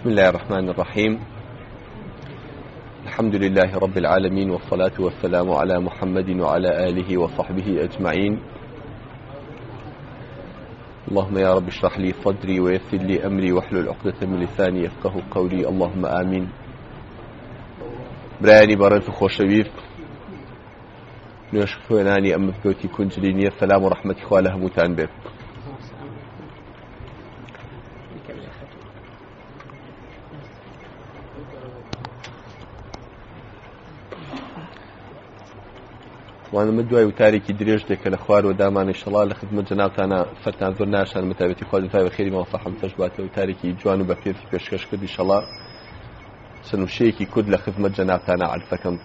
بسم الله الرحمن الرحيم الحمد لله رب العالمين والصلاة والسلام على محمد وعلى آله وصحبه أجمعين اللهم يا رب اشرح لي صدري ويسر لي أمري واحلل عقدة من لساني يفقه قولي اللهم آمين براني برز خوشويف نوش خواناني أم بكوتي كنجلي نية سلام ورحمة خوالها متان بيبك وانمە دوای وتارێکی درێژ دێکە لە خوارەوە دامانی شڵا لە خدممە جناوتانە فەران زۆر ناشان متابەتی خوا تای بە خێری مافەحم تەش بات لە وتارێکی جوان و بەفێری پێشکەش کردی شڵا سنووشەیەکی کورد لە خدممە جناوتانە عرفەکەم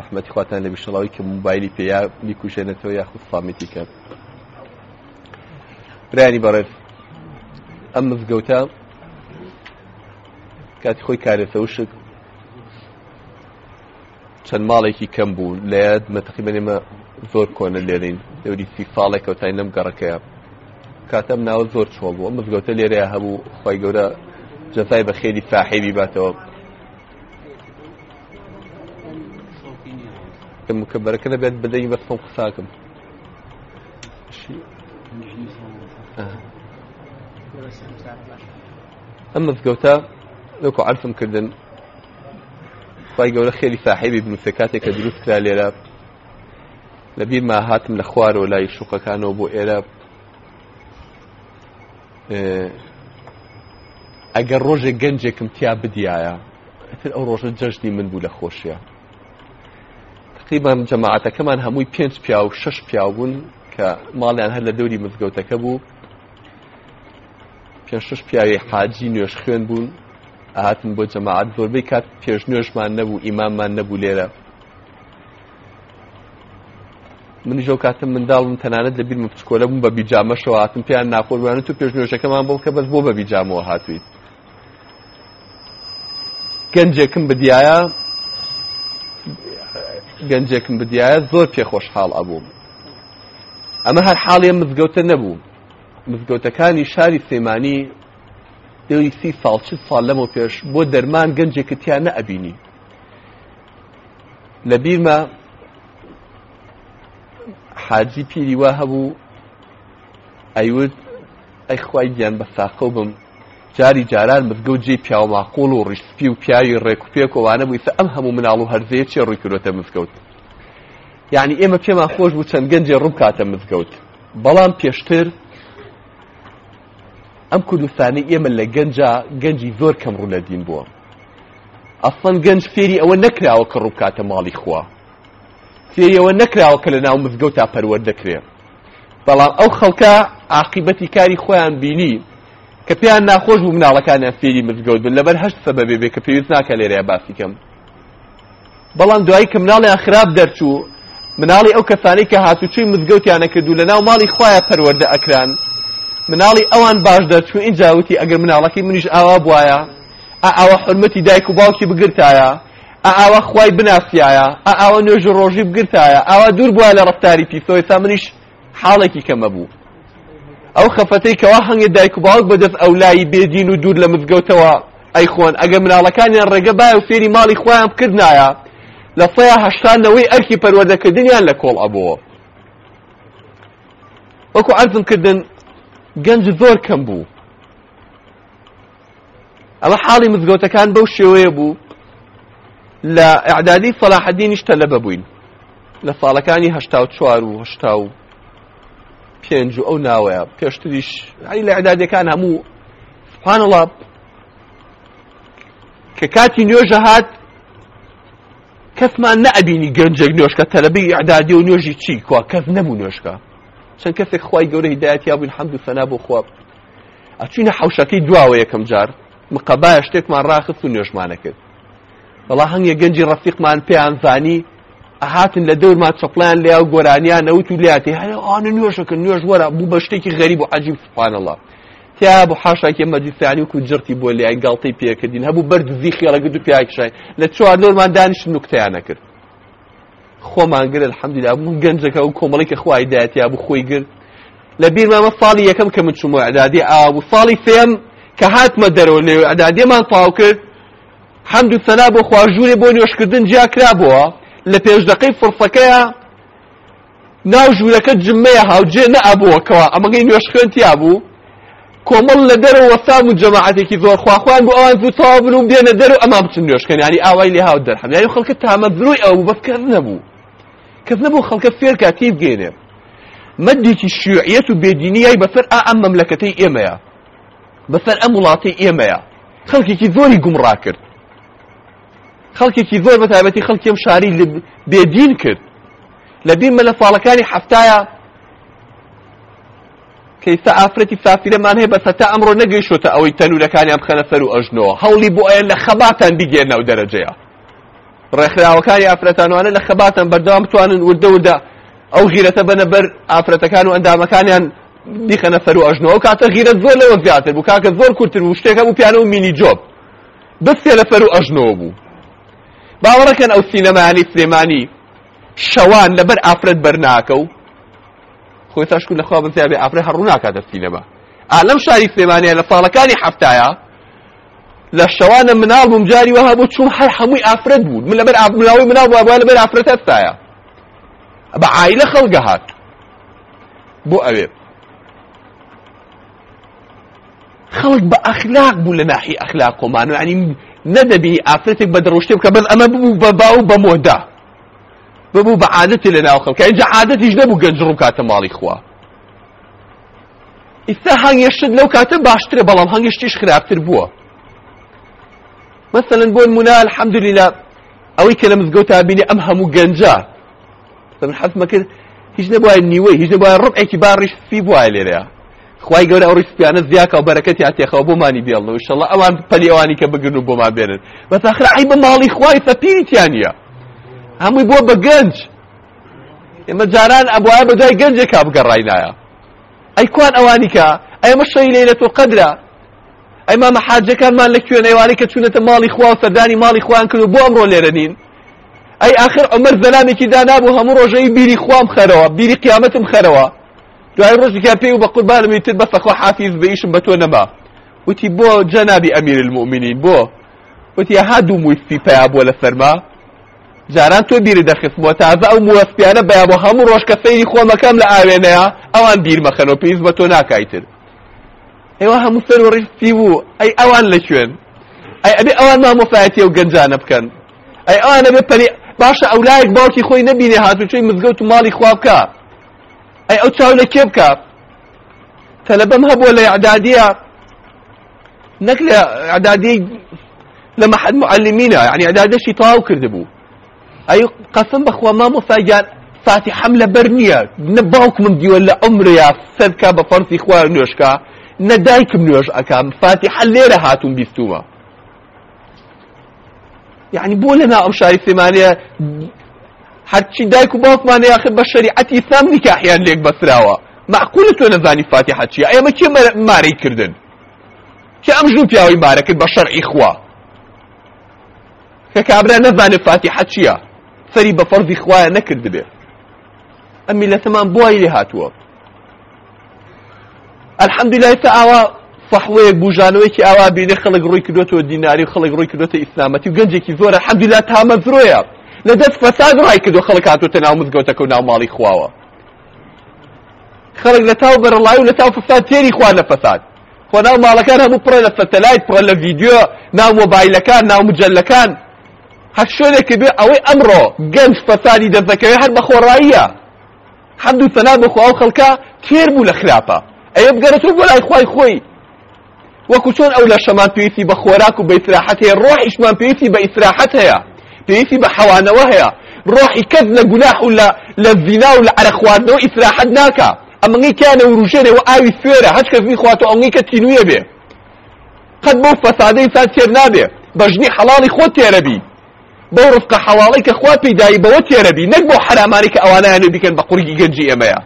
رحمەتی خواتان لە بیشڵاوی کە موبایلی پێیا میکوژێنێتەوە یاخود سامیتی کرد. برانی بەڕێت ئەم مزگەوتە کاتی خۆی کارێتە وشک چەند ماڵێکی کەم بوو لەیەت مەتەقیبەنێمە زۆر کۆنە لێرین دەوری سی ساڵێکەوە تای نەم گەڕەکەیە کاتەم ناوە زۆر چۆڵ بوو مزگەوتە لێرەیە هەبوو خی گەورە جەزای بە خێری ساحێبی باتەوە مکەبەرەکە دەبێت بدەی بەستم قساکم ئەم مزگەوتە لەکو عرفم کردن خی گەورە خێری ساحیبی بنووسە کاتێک کە دروست کرا لێرە لەبیر ما هاتم لە خوارەوە لای شوقەکانەوە بۆ ئێرە ئەگەر ڕۆژێک گەنجێکم تیا بدیایە ئەتر ئەو ڕۆژە جەژنی من بوو لە خۆشیە تقریبان جەماعەتەکەمان هەمووی پێنج پیا و شش پیا بوون کە ماڵیان هەر لە دەوری مزگەوتەکە بوو پێشش پیاوی حاجی نوێش خوێن بوون ئاهاتن بۆ جەماعات زۆربەی کات پێش نوێژمان نەبوو ئیماممان نەبوو لێرە من ژۆ کاتم منداڵم تەنانەت لە بیرمە پچکۆلە بووم بە بیجامەشەوە هاتم پێیان ناخۆروانە و پێش نوێژەکەمان بڵ کە بەس بۆ بە بیجامەوە هاتوویت گەنجێکم بدیایە گەنجێکم بدیایە زۆر پێخۆشحاڵ ئەبووم ئەمە هەر حاڵیان مزگەوتە نەبوو مزگەوتەکانی شاری سێمانی دەوری سی ساڵ چ ساڵ لەمەوە پێش بۆ دەرمان گەنجێکە تیان نەئبینی لە بیرمە حاجی پیری وا هەبوو ئەیوت ئەیخوای گیان بە ساقۆ بم جاری جاران مزگە و جێ پیاو ماقۆڵ و ڕیسپی و پیاوی ڕێکوپێک وانە بوویسە ئەم هەموو مناڵ و هەرزەیە چێ ڕوویکرۆتە مزگەوت یعنی ئێمە پێمان خۆش بوو چەند گەنجێ ڕووکاتە مزگەوت بەڵام پێشتر ئەم کوردستانی ئێمە لە گەنجە گەنجی زۆر کەم ڕوو لە دین بووە ئەسڵەن گەنج فێری ئەوە نەکراوە کە ڕووکاتە ماڵی خوا فێریەوە نەکراوە کە لە ناو مزگەوت تا پەروەەر دەکرێت بەڵام ئەو خەڵکە عقیبەتی کاری خۆیان بینی کە پێیان ناخۆش بوو مناڵەکانیان فێری مزگەوت بن لەبەر هەشت سەبەبێ بێ کە پێویست ناکە لێرەیە باسیکەم بەڵام دوایی کە مناڵیان خراپ دەرچوو مناڵی ئەو کەسانی کە هاتوچوی مزگەوتیانە کردو لە ناو ماڵی خۆیان پەروەەردە ئەکران مناڵی ئەوان باش دەچوو اینجاوتی ئەگەر مناڵەکەی منیش ئاوا بواە ئاوە حرمەتی دایک و باوکی بگرتایە ئاوە خوای بناسیایە ئاوە نوێژ ڕۆژی بگرتایە ئاوا دوور بووە لە ڕفتاری پیسۆی تا منیش حاڵێکی کەمە بوو ئەو خەفەتەی کەوا هەنگە دایک و باوک بەدەست ئەولایی بێدین و دوور لە مزگەوتەوە ئەی خۆن ئەگە مناڵەکانیان ڕێگە باە و فێری ماڵی خۆیان بکردنایە لە سەیە هەشتانەوەی ئەرکی پەروەردەکردنیان لە کۆڵ ئەبووە وەکو عزم کردن گەنج زۆر کەم بوو ئەوە حاڵی مزگەوتەکان بەو شێوەیە بوو لە ئەعدادی سەلاحەدینیشتە لەبە بووین لە ساڵەکانی هەشتا و چوار و هەشتا و پێنج و ئەو ناوەیە پێشتریش عی لە ئەعدادەکان هەموو سبحانڵاب کە کاتی نوێژە هات کەسمان نەبینی گەنجێک نوێشکە تەلەبی ئەعدادی و نوێژی چی کووا کەس نەبوو نوێشکە چەند کەسێک خی گەورە هدایەتی بووین حەمد و سەنا بۆ خواب ئەچینە حوشەکەی دواوە یەکەم جار مقەبایە شتێکمان ڕاخست و نوێژمانە کرد بەڵا هەنگە گەنجی ڕەفیقمان پێیان زانی ئەهاتن لە دەورمان چپلان لیا و گۆرانیان نەوت و لاتی هەیە ئاە نوێژەکە نوێژ وەرە بوو بە شتێکی غەریب و عجیب سوپانەڵە تیا بۆ حاشاکی مەجیسانی و جرتی بۆ لیای گڵتی پێکردین هەبوو بەرد زیخی ڕەگە دو پیاکشای لە چوار دەورمان دانیشت نوکتیانە کرد خۆمانگر الحەمدلا بوو گەنجەکە و کۆمەڵێکی خوای دایەتیا بوو خۆی گرت لە بیرمامە ساڵی یەکەم کە من چوومە ئەدادی ئابوو ساڵی فێم کە هاتمە دەرەوە لێ ئەدادێمان تاو کرد حەمد و سەنا بۆ خواژوورێ بۆ نوێشکردن جیا کرابەوە لە پێشدەقەی فرسەکەیە ناو ژوورەکە جممەیە هاوجێ نەبووەکەوە ئەمەگەی نوێشکردیا بوو کۆمەڵ لە دەرەوە سام و جەماعاتێکی زۆر خواخواان بۆ ئەوان زوو تاوا بن و بێنە دەرەوە ئەما بچن نوێشکەن ینی ئاوای لێ هاو دەرحەم یاری خەڵکە تامە دروی ئەو بەفکرد نەبوو کەس نەبوو خەڵکە فێرکە تێ بگێنێ مەدێکی شیوعیەت و بێدینیای بەسەر ئا ئەم مەملەکەتەی ئێمەیە بەسەر ئەم وڵاتەی ئێمەیە خەڵکێکی زۆری گومڕا کرد خەڵکێکی زۆر بەتابەتی خەڵکیم شاری بێدین کرد لە بیمە لە ساڵەکانی حفتایە کەیستا ئافرەتی سافرەمان هەیە بەسە تا ئەمڕۆ نەگەیشتە ئەوەی تەنورەکانیان بخەنە سەر و ئەژنەوە هەوڵی بۆ ئەیان لە خەباتان بگێنە و دەرەجەیە ڕێکخراوەکانی ئافرەتانوانە لە خەباتەن بەردەوام بتوانن وردە وردە ئەو غیرەتە بەنە بەر ئافرەتەکان و ئەندامەکانیان دیخەنە فەر و ئەژنەوە و کاتە غیرەت زۆر لەوە زیاتر بوو کاکە زۆر کورتتر و شتێکە بوو پیانە و مینی جۆب بستێ لە فەر و ئەژنەوە بوو باوەڕەکەن ئەو سینەمایانی سلێمانی شەوان لەبەر ئافرەت بەرناکە و خۆی تاشکو لەخوا بنسیابێ ئافرەت هەڕووناکاتە سینەما ئالەم شاری سلێمانیان لە ساڵەکانی هەفتایە لە شەوانە مناڵ بووم جاری وەها بۆ چوم هەر هەمووی ئافرەت بوو من لەبەر ملاوی مناڵ بووە لەبەر ئافرەتە ستایە بە عیلە خەڵگە هات بۆ ئەوێ خەڵک بە ئەخلاق بوو لە ناحی ئەخلاق کۆمان ینی نەدەبی ئافرەتێک بە دەڕۆشتێ بکە بەس ئەمە ببوو بە باو بە مۆدا ببوو بە عادەتی لە ناو خەڵکە اینجا عادەتیش نەبوو گەنج ڕوو کاتە ماڵی خوا ئیستا هەنگێشت لەو کاتە باشترە بەڵام هەنگشتیش خراپتر بووە مثلا بۆ نمونە الحەمدوللا ئەوەی کە لە مزگەوتا بینی ئەم هەموو گەنجە من حەزمە کرد هیچ نەبواە نیوەی هیچ نەبواە ڕبعێکی باڕیش سی بواە لێرەیە خی گەورە ئەو ڕیسپیانە زیاکە و بەەکەتی هاتێخەوە بۆمانی بێڵەوە شڵ ئەوان پەلیێوانی کە بگرن و بۆما بێنن بەتاخرا ئەی بە ماڵی خوای سەپیریان نیە هەمووی بۆ بە گەنج ئێمە جاران ئەبواە بەدای گەنجێکا بگەڕای نایە ئەی کوان ئەوانی کە ئەمە شەی لێ لە تۆ قدرە ئەیما مەحاجەکانمان لە کوێنەوانی کە چوونەتە ماڵی خوا و سەردانی ماڵی خوان کرد و بۆ ئەمڕۆ لێرە نین ئەی ئاخر ئەمەر زەلامێکی دانابوو هەموو ڕۆژەی بیری خوام خەرەوە بیری قیامەتم خەرەوە دوای ڕۆژێکا پێی و بە قوربانم وتت بەسەخوا حافیز بە ئیشم بە تۆ نەما وتی بۆ جەنابی ئەمیر المؤمنین بۆ وتی هەردوو مویستی پیا بۆ لە سەرما جاران تۆ بیری دەخستمەوە تازە ئەو موەسپیانە بەیا بۆ هەموو ڕۆژ کە سەیری خۆمەکەم لە ئاوێنەیە ئەوان بیرمەخەنەوە پێویست بە تۆ ناکایتر ئێوە هەموو سەر و ڕیستی بوو ئەی ئەوان لە کوێن ئەی ئەبێ ئەوان مامۆفاەتی و گەنجانە بکەن ئەی ئەوانە بێ پەری باشە ئەولایەک باوکی خۆی نەبینێ هاتوچەی مزگەوت و ماڵی خوا بکە ئەی ئەو چاو لە کێ بکە تەلەبەم هەبووە لە ئەعدادیە نەک لە ئەعدادی لە مەحەد معلمینە یعنی ئەعدادەشی تەواو کردبوو ئەی قەسم بەخوا مامۆساگیان فاتحەم لەبەر نییە نە باوک من دیوە لە ئەمریا سەرکە بە فەرسی خوا نوێشکە نە دایکم نوێژ ئەکەم فاتیحە لێرە هاتوون بیستومە یعنی بۆ لەنا ئەم شاری سێمانەیە هەرچی دایک و باوکمان یاخر بە شریعەتی ئیسلام نیکاحیان لێک بەسراوە معقولە تۆ نەزانی فاتیحە چییە ئێمە کێ مارەی کردن کە ئەم ژوو پیاوەی مارە کرد بە شەرعی خوا کە کابرا نەزانێت فاتیحە چییە سەری بە فەرزی خوایە نەکردبێ ئەمی لە تەمان بوای لێ هاتووە الحەمدلای تا ئاوا فەحوەیەک بژانەوەیکی ئاوا بینێ خەڵک ڕووی کردوەوە دیناری و خەڵک ڕووی کردوەتە ئیسلامەتی و گەنجێکی زۆرە حەمدلا تامە زۆیە لە دەست فەساد ڕای کردو خەڵک هاتوتە ناو مزگەوتەکە و ناوماڵی خواوە خەڵک لە تاو بەرەڵای و لە تاو فساد تێری خوا لە فەساد خۆ ناو ماڵەکان هەموو پڕە لە سەتەلایت پڕە لە ڤیددیۆ ناو مۆبایلەکان ناو مجللەکان هەر شوێنێکی بێ ئەوەی ئەمڕۆ گەنج فەسادی دەردەکەوێ هەر بەخۆڕاییە حەمد و سەنا بەخوا و خەڵکە تێر بوو لە خراپە ئەیە بگەرەوە بۆ لای خوای خۆی وەکو چۆن ئەو لە شەمان پێویستی بە خۆراک و بە ئیسراحەت هەیە ڕۆحیشمان پێویستی بە ئیسراحەت هەیە پێویستی بە حەوانەوە هەیە ڕۆحی کەس لە گوناح و لە زینا و لە عەرە خواردنەوە ئیسراحەت ناکە ئەمەی کیانە وروژێنێ و ئاوی سوێرە هەچ کەس میخوات و ئەمەی کە تینویە بێ قەت بەو فەسادە ئینسان تێر نابێ بەژنی حەڵاڵی خۆ تێرەبی بەو ڕفقە حەواڵی کە خوا پێدایی بەوە تێرەبی نەک بۆ حرامانی کە ئەوانە هەنێ بیکەن بە قورگی گەنجی ئێمەیە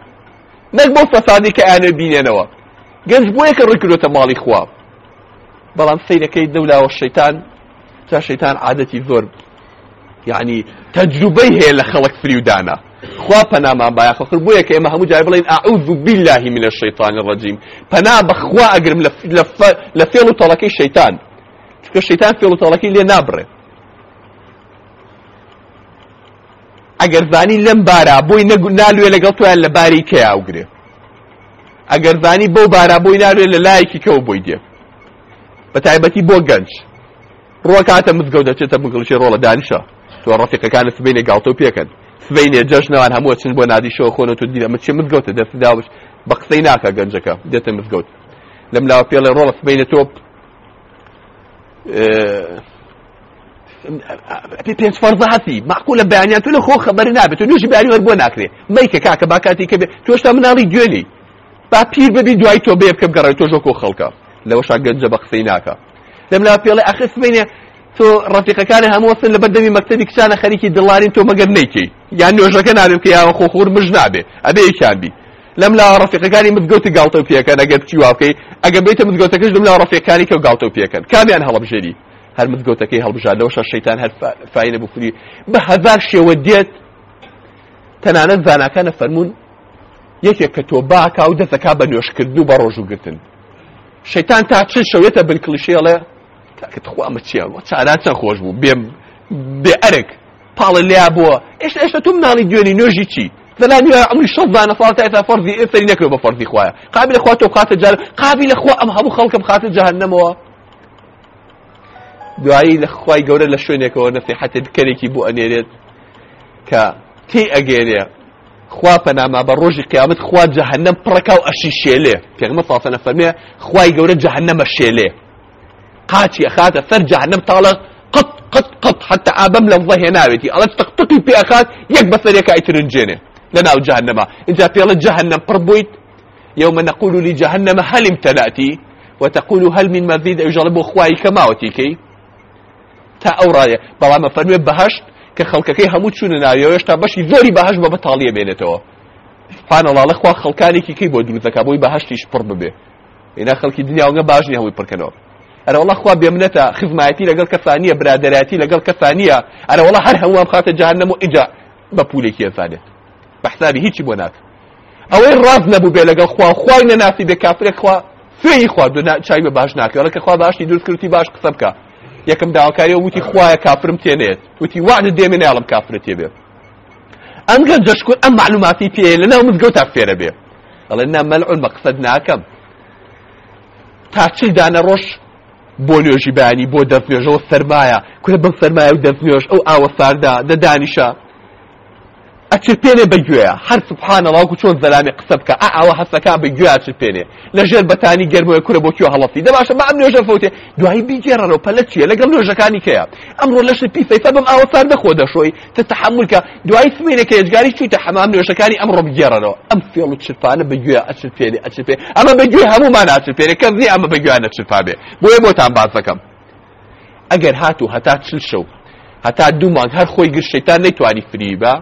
نەک بەو فەسادی کە ئاێ بینێنەوە گەنج بۆیە کە ڕکرۆتە ماڵی خواب بەڵام سیرەکەی دەولاوە شەیتان تا شەیتان عادەتی زۆر یعنی تەجروبەی هەیە لە خەڵک فریودانە خوا پەنامان بایخۆخر بۆیە کە ئێمە هەموو جای بڵین ئاعوذ بالله من الشیطان الرجیم پەنا بەخوا ئەگرم لە فێڵ و تەڵەکەی شەیتان چونکە شەیتان فێڵ و تەڵەکەی لێ نابڕێت ئەگەر زانی لەم بارا بۆی نالوێ لەگەڵ تویان لە باری کەی ئاوگرێ ئەگەر زانی بەو بارا بۆی نالوێ لە لایەکی کەەوە بۆی دێ بە تایبەتی بۆ گەنج ڕۆکاتە مزگەوت دەچێتە بگڵشی ڕۆڵە دانیشە تۆ ڕەفیقەکانە سبەی لێگاڵتە و پێکەن سبەی نێ جەژنەوان هەموو چن بۆ نادیشەوە خۆنە تو دیرە مچی مزگەوتە دەستداوش بە قسەی ناکە گەنجەکە دێتە مزگەوت لەم لاوە پێڵێ ڕۆڵە سبەی لە تۆ پێنج فەرزاتی ماقولە بەیانیان تۆ لە خۆ خەبەر نابێت و نوێژی بەیانی وەربۆ ناکرێ مەیکە کاکە با کاتی کە بێ تۆشتا مناڵی گوێنی با پیر ببی دوای تۆ بێ بکە بگەڕی تۆ ژۆکۆ خەڵکە لەوەشا گەنجە بە قسەی ناکە لەم لا پێڵێ ئەخس بینێ تۆ ڕفیقەکانە هەمووەسن لە بەردەمی مەکتەبی کچانە خەریکی دڵارین تۆ مەگەر نەیکی یان نوێژەکە نابێ بکە یاوە خۆخور مژ نابێ ئەبێ یەکیان بی لەم لا ڕفیقەکانی مزگەوتی گاڵتە و پێەکەن ئەگەر چی واکەی ئەگە بێتە مزگەوتەکەش لەم لا ڕفیقەکانی کە گاڵتە و پێەکەن کامیان هەڵبژێری هەر مزگەوتەکەی هەڵبژادەوەش شەیتان هەر فینە بکوری بە هەزار شێوە دێت تەنانەت زانکانە فەرمونون یەکێک کە تۆ باکا و دەسەکا بە نوێشکردن و بە ڕۆژوگرتن شەیتان تا چ شەوێتە بنکلشێڵێ تاکەت خوامە چیەوە چاران چەند خۆش بوو بێم بێ ئەرک پاڵە لیا بووە ئێشتا ئێشتا تۆم ناڵی دوێنی نوێژی چی فلان يا عمري شوف انا صارت اذا فرضي اثري نكره بفرضي اخويا قابل اخواتو بخاطر جهل قابل اخوا ام هبو خلق بخاطر جهنم دوایی لە خی گەورە لە شوێنێکەوە نەفیحەتت کەرێکی بۆ ئەنێرێت کە تی ئەگەێنێ خوا پەناما بە ڕۆژی قیامەت خوا جەهنەم پڕەکە و ئەشی شێلێ پێغمە فاسەنە فەرمێ خوای گەورە جەهنەمە شێلێ قاچی ئەخاتە سەر جەهنەم تاڵە قەت قەت قەت حتى ئابەم لەم ڕەهێناوێتی ئەڵە تەقتقی پێ ئەخات یەک بەسەرێکە ئەیترنجێنێ لەناو جەهنەما اینجا پێڵە جەهنەم پڕ بوویت يوم نقول لجهنم هل امتلأتي وتقول هل من مزيد أجرب خواي كماوتي كي تا ئەو ڕایە بەڵامە فەرمێ بەهشت کە خەڵکەکەی هەموو چوونە ناویەوە هێشتا بەشی زۆری بەهشت بە بەتاڵیە بێنێتەوە پانەڵاڵە خوا خەڵکانێکی کەی بۆ دروستەکە بۆی بەهشتیش پڕ ببێ ئێنا خەڵکی دنیاوەگە باشنی هەمووی پڕکەنەوە ئەرە وڵە خوا بێمنەتە خزمایەتی لەگەڵ کەسانیە برادەرەتی لەگەڵ کەسانیە ئەرە وڵە هەر هەمووان خاتە جاهنەم و ئیجا بە پولێکی ئەزانێت بەحسابی هیچی بۆ ناکە ئەوەی ڕاز نەبوو بێ لەگەڵ خوا خوای نەناسی بێ کافرێک خوا فێی خوا چای بە باش ناکەوەڵە کە خوا باشی دروست کردی باش قسە بکە یەکەم داواکاری وتی خوایە کافرم تێنێت وتی وانە دێمێناڵم کافرە تێبێ ئەم گەنجەشکون ئەم معلوماتی پێ لەناو مزگەوتا فێرە بێ ئەڵێ نا مەلعون بە قسەد ناکەم تا چی دانە ڕۆژ بۆ نوێژی بانی بۆ دەستنوێژەوە سەرمایە کورە بەم سەرمایە و دەستنوێژ ئەو ئاوە ساردا دەدانیشە ئەچرپێنێ بەگوێە هەر سبحانە لاوکو چۆن زەلامی قسە بکە ئاوە هەستەکان بەگوێ ئەچرپێنێ لەژێر بەتانی گەرمۆی کورە بۆ کێ هەڵەفی دەباشە بە ئەم نوێژە فوتێ دوایی بیگێڕەوە پەلە چیە لەگەڵ نوێژەکانی کەیە ئەمڕۆ لەش پیسەیسە بم ئاوەسان بەخۆ دەشۆی تتەحملکە دوای سمێنێکە ێژگاری چویتە حەمام نوێژەکانی ئەمڕۆ بگێڕەوە ئەم فێڵ و چرپانە بەگوێ ئەچرپێنێ ئەچرپێ ئەمە بەگوێ هەمومان ئاچرپێنێ کەزی ئەمە بەگویانە چرپا بێ بۆیە بۆتان باز دەکەم ئەگەر هاتوو هەتا چل شەو هەتا دوومان هەر خۆی گرشتان نەیتوانی فریبە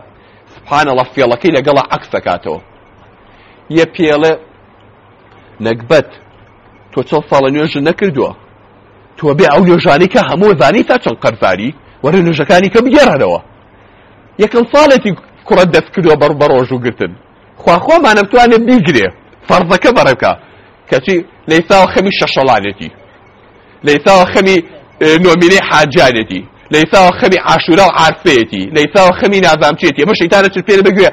سبحانەڵە فێڵەکەی لەگەڵە عەکس دەکاتەوە یە پێڵێ نەکبەت تۆ چەند ساڵە نوێژ نەکردووە تۆ بێ ئەو نوێژانی کە هەموو زانی تا چەند قەرزاری وەرە نوێژەکانی کە بگێڕنەوە یەکەم ساڵێتی کوڕەت دەست کردووە بەڕ بەڕۆژ و گرتن خواخۆمانە بتوانێت بیگرێ فەرزەکە بەڕێبکە کەچی لەیساوە خەمی شەشەڵانێتی لەیساوە خەمی نۆمینەی حاجانێتی لەیساوە خەمی عاشورا و عارفێتی لەیساوە خەمی نازامچێتی ئەمە شەیتانە چر پێ بگوێ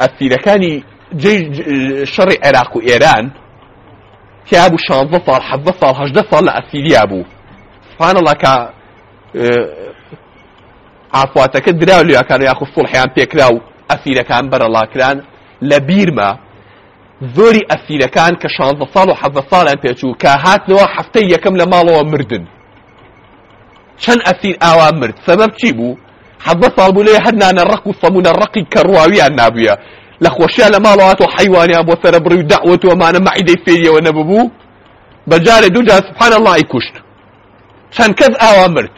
ئەسیرەکانی شەڕی عێراق و ئێران تیا بوو شانزە ساڵ حەزە ساڵ هەشدە ساڵ لە ئەسیریا بوو سبحانەڵڵا کە ئافواتەکە دراو لێەکان یاخو سڵحیان پێکرا و ئەسیرەکان بەرەڵاکران لە بیرمە زۆری ئەسیرەکان کە شانزە ساڵ و حەزە ساڵیان پێچوو کە هاتنەوە هەفتەی یەکەم لە ماڵەوە مردن چەند ئەسیر ئاوا مرد سەبەب چی بوو حەزە ساڵ بوو لێ هەر نانە ڕق و سەمونە ڕقی کەڕواویان نابووە لە خۆشیە لە ماڵەوەات و حیوانیان بۆ سرە بڕی و داوەتوەمانە مەعیدەی فێریەوە نەببوو بەجارێ دووجا سبحانە لای کوشت چەند کەس ئاوا مرد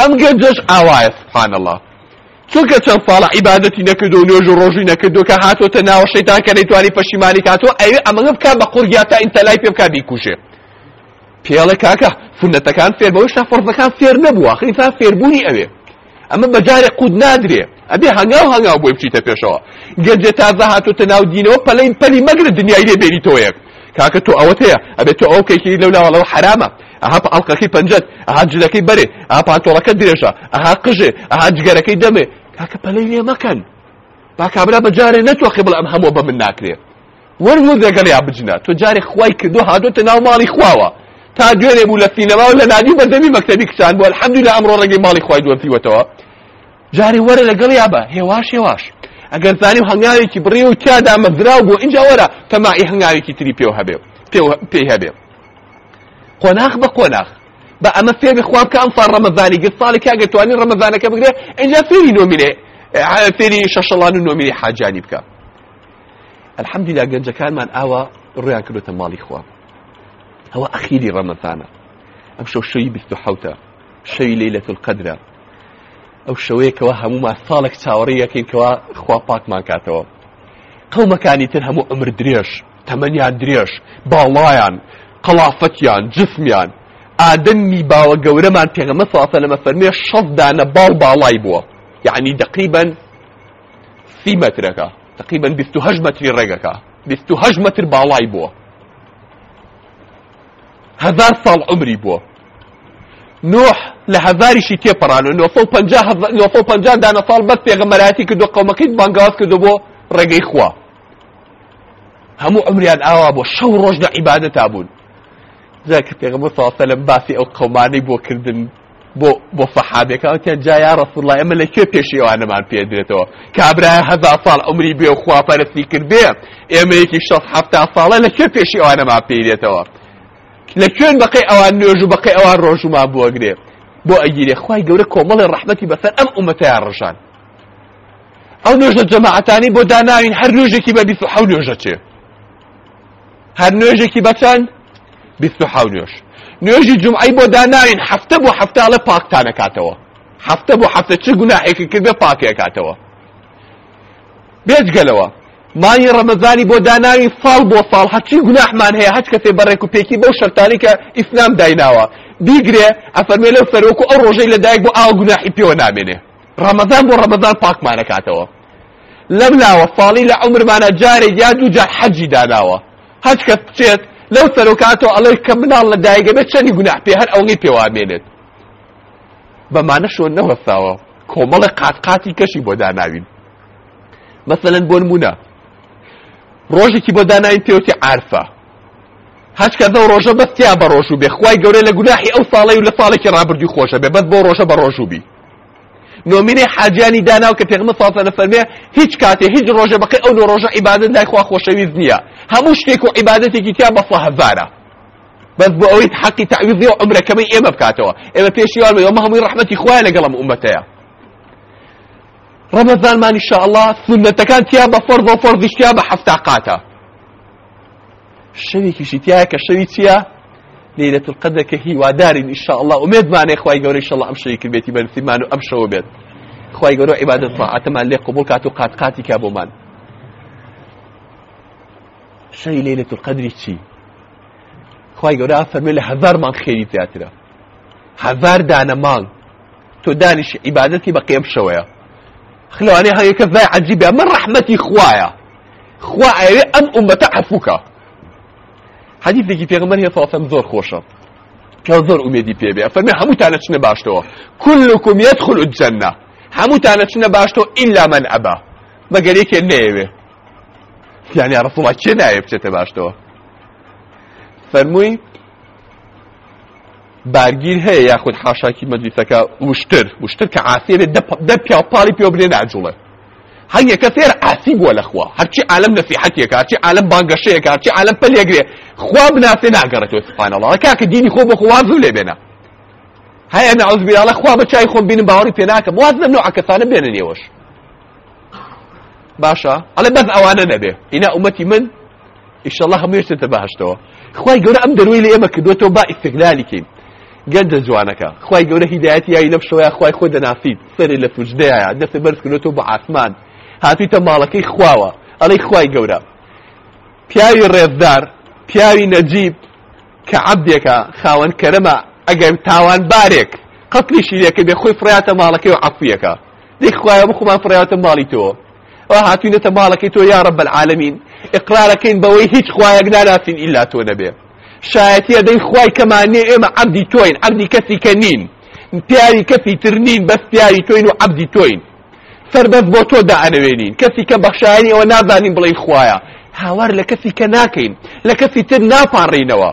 ئەم گەنجەش ئاوایە سبحان الله چونکە چەند ساڵە عیبادەتی نەکردو و نوێژ و ڕۆژی نەکردو کە هاتۆتە ناوە شەیتان کە نەیتوانی پەشیمانی کاتەوە ئەوێ ئەمەگە بکە بە قورگیا تا ئینتەلای پێ بکە بیکوشێ پێڵێ کاکە سنەتەکان فێر بەوەش فەرزەکان فێر نەبووە خینسان فێربوونی ئەوێ ئەمە بەجارێک قود نادرێ ئەبێ هەنگاو هەنگاو بۆی بچیتە پێشەوە گەنجێ تازە هاتوتە ناو دینەوە پەلەین پەلی مەگرە دنیای لێ بێری تۆیەک کاکە تۆ ئەوەت هەیە ئەبێت تۆ ئەو کەیکی لەولاوەڵەوە حرامە ئەها ئەڵلقەکەی پەنجەت ئەها جلەکەی بەرێ ئەها پانتۆڵەکە درێژە ئەها قژێ ئەها جگەرەکەی دەمێ کاکە پەلەی لێ مەکەن با کابرا بەجارێ نەتوە قبڵ ئەم هەموو بە من ناکرێت وەرمو دەگەڵیا بجنە تۆ جارێک خوای کردو هادۆتە ناو ماڵی خواوە تا دوێنێ بوو لە سینەما و لە نادی بەردەمی مەکتەبی کچان بوو الحەمدولیلا ئەمڕۆ ڕێگەی ماڵی خوای دووەتیوەتەوە جاری وەرە لەگەڵ یابە هێواش هێواش ئەگەر زانی و هەنگاوێکی بڕێ و تیادا مەزراو بوو اینجا وەرە تەماعی هەنگاوێکی تری پێو هەبێ پێی هەبێ قۆناخ بە قۆناخ بە ئەمە فێبی خواب کە ئەم فار ڕەمەزانی گرت ساڵی کاگەتوانی ڕەمەزانەکە بگرێ اینجا فێری نۆمینێ فێری شەشەڵان و نۆمینی حاجانی بکە الحەمدولیلا گەنجەکانمان ئاوا ڕویان کردوتە ماڵی خواب ئەوە ئەخیری ڕەمەزانە ئەم شەو شەوی بیست و حوتە شەوی لەیلەت القەدرە ئەو شەوەیەکەوە هەمومان ساڵێک چاوەڕی یەکەینکەوە خوا پاکمان کاتەوە قەومەکانی تر هەموو ئەمر درێژ تەمەنیان درێژ باڵایان قەڵافەتیان جسمیان ئادەمی باوە گەورەمان پێغەمە ساسە لەمە فەرمێ شەڵدانە باڵ باڵای بووە یعنی دەقیبەن سی مەترەکە تقریبا 28 متری ڕێگەکە 28 متر باڵای بووە هەزار ساڵ عمری بووە نوح لە هەزاریشی تێپەڕانە نۆفە پەنجا دانە ساڵ بەس پێغەمەراتی کردو قەومەکەیت بانگاواز کردو بۆ ڕێگەی خوا هەموو ئەمریان ئاوا بۆ شەو ڕۆژ لە عیبادەتا بوون جاکە پێغەمبەر صلی الله علیه و سلم باسی ئەو قەومانەی بۆ کردن بۆ بۆ سەحابێکە ئەوتیان جا یا ڕەسوڵ الله ئێمە لە کوێ پێشی ئەوانەمان پێدرێتەوە کە ئابراهیم هەزار ساڵ عمری بێ و خواپەرستی کردێ ئێمە یەکی شەست هەفتا ساڵە لە کوێ پێشی ئەوانەمان پێدرێتەوە لە کوێن بەقی ئەوان نوێژ و بەقی ئەوان ڕۆژ و ما بووەگرێ بۆ ئەگیرێ خی گەورە کۆمەڵی ڕحمەتی بەسەر ئەم ئومەتیان ڕژان ئەو نوێژە جەماعتانی بۆ داناوین هەر نوێژێکی بە بیست و حەو نوێژە چێ هەر نوێژێکی بەچەند بیست و حەو نوێژ نوێژی جمعی بۆ داناوین هەفتە بۆ هەفتاڵە پاکتانەکاتەوە هەفتە بۆ هەفتە چ گوناحێکی کردە پاکێکاتەوە بێجگەلەوە مانگی ڕەمەزانی بۆ داناوی ساڵ بۆ ساڵ هەچی گوناحمان هەیە هەچ کەسێ بەڕێک و پێکی بەو شەرتانی کە ئیسلام دایناوە بیگرێ ئەفەرمێ لەو سەرۆک ئەو ڕۆژەی لەدایک بۆ ئاو گوناحی پێوە نامێنێ ڕەمەزان بۆ ڕەمەزان پاکمانەکاتەوە لەم لاوە ساڵی لە عمرمانە جارێک یا دوو جار حەجی داناوە هەچ کەس بچێت لەو سەرۆکاتەوە ئەڵێ کە مناڵ لەدایکە بێت چەندی گوناح پێ هەر ئەوەی پێوامێنێت بەمانە شۆن نەوەساوە کۆمەڵە قاتقاتی کەشی بۆ داناوین مثلەن بۆ نمونە ڕۆژێکی بۆ داناین پێوتی عرفە هەچکردە و ڕۆژە بەستیا بە ڕۆژ و بێ خخوای گەورە لە گوناحی ئەو ساڵی و لە ساڵێکی ڕابردی خۆشە بێ بەد بۆ ڕۆژە بە ڕۆژ و بی نۆمینەی حاجانی داناو کە پێغمە ساسە نەفەرمێ هیچ کاتێ هیچ ڕۆژە بەقی ئەو ڕۆژە عیبادت لای خوا خۆشەویست نییە هەموو شتێک و عیبادەتێکی تیا بە سەهزارە بەس بۆ ئەوەی حەقی تعویزی و عمرەکەمەی ئێمە بکاتەوە ئێمە پێشیوان بێ ئەمە هەمووی ڕحمەتی خوای لەگەڵم ئومەتەیە ڕەمەزانمان ئینشاءالله سونەتەکان تیا بە فەرز و فەرزیشتیا بە حەفت قاتە شەوێکیشی تایە کە شەوی چییە لەیلەت القەدە کە هیوادارین ئینشاءالله ئومێدمانێ خوای گەورەی ئینشاءالله ئەم شەوی کرد بێتی بەنسیمان و ئەم شەوە بێت خوای گەورە عیبادەت ڕەعەتەمان لێ قبول کات و قاتقاتی کا بۆمان شەوی لەیلەت القەدری چی خوای گەورە فەرمێ لە هەزار مانگ خێری زیاترە هەزار دانە مانگ تۆ دانیش عیبادەتی بە قێم شەوەیە خلواني هاي كيف ذا عجيبة من رحمتي خوايا خوايا أم أمة عفوك حديث دقي بيغمر هي صلى زور خوشة كزور أميدي بيبي فرمي همو تانا چنة باشتو كلكم يدخل الجنة همو تانا چنة باشتو إلا من أبا ما قريك النيبي يعني رسول الله كي نايب چنة باشتو فرموي بارگیر هەیە یاخود حاشاکی مەجلیسەکە وشتر وشتر کە عاسیێ دە پیاپاڵی پێبرێ ناجوڵێ هەنگێ کە سێر ئاسی بووە لەخوا هەرچی عالم نەسیحەتێک هەرچی عالم بانگەشەیە هەرچی عالم پەلێگرێ خوا بناسێ ناگەڕێتەوە سبحانەڵڵە کاکە دینی خۆ بە خوا زوو لێ بێنە هەیە نەعوز بیاڵە خوا بە چای خۆم بینم باوەڕی پێ ناکەم وازنم نەوە ئاکەسانە بێنە نێوەش باشە ئەڵێ بەس ئەوانە نەبێ ئینا ئومەتی من ئیشەڵە هەموو شتێتە بەهشتەوە خوای گەورە ئەم دەروی لە ئێمە کردوێتەوە با ئیسیگلالی کەین گەنجە جوانەکە خی گەورە هیدایەتی یای لەم شوەیە خی خۆ دەناسیت سەری لە پوشدەیە دەستە بەرزکردێتەوە بە ئاسمان هاتوویتە ماڵەکەی خواوە ئەڵی خی گەورە پیاوی ڕێزدار پیاوی نەجیب کە عبدێکە خاوەن کەرەمە ئەگەر تاوان بارێک قەتلی شیرەکە بێ خۆی فڕاتە ماڵەکەی و عفویەکە دەی خخوایە بخۆمان فڕاتە ماڵی تۆ ئەو هاتوینەتە ماڵەکەی تۆ یارە بەعاالمین ئقرارەکەین بەوەی هیچ خوایەک ناناسین ئیلا تۆ نەبێت شایەتیە دەی خوای کەمانێ ئێمە عەبدی تۆین عەبدی کەسی کە نین پیاری کەسی تر نین بەس پیاری تۆین و عەبدی تۆین سربەست بۆ تۆ دائەنەوێنین کەسی کە بەخشایانی ئەوە نازانین بڵێ خوایە هاوار لە کەسی کە ناکەین لە کەسی تر ناپارڕینەوە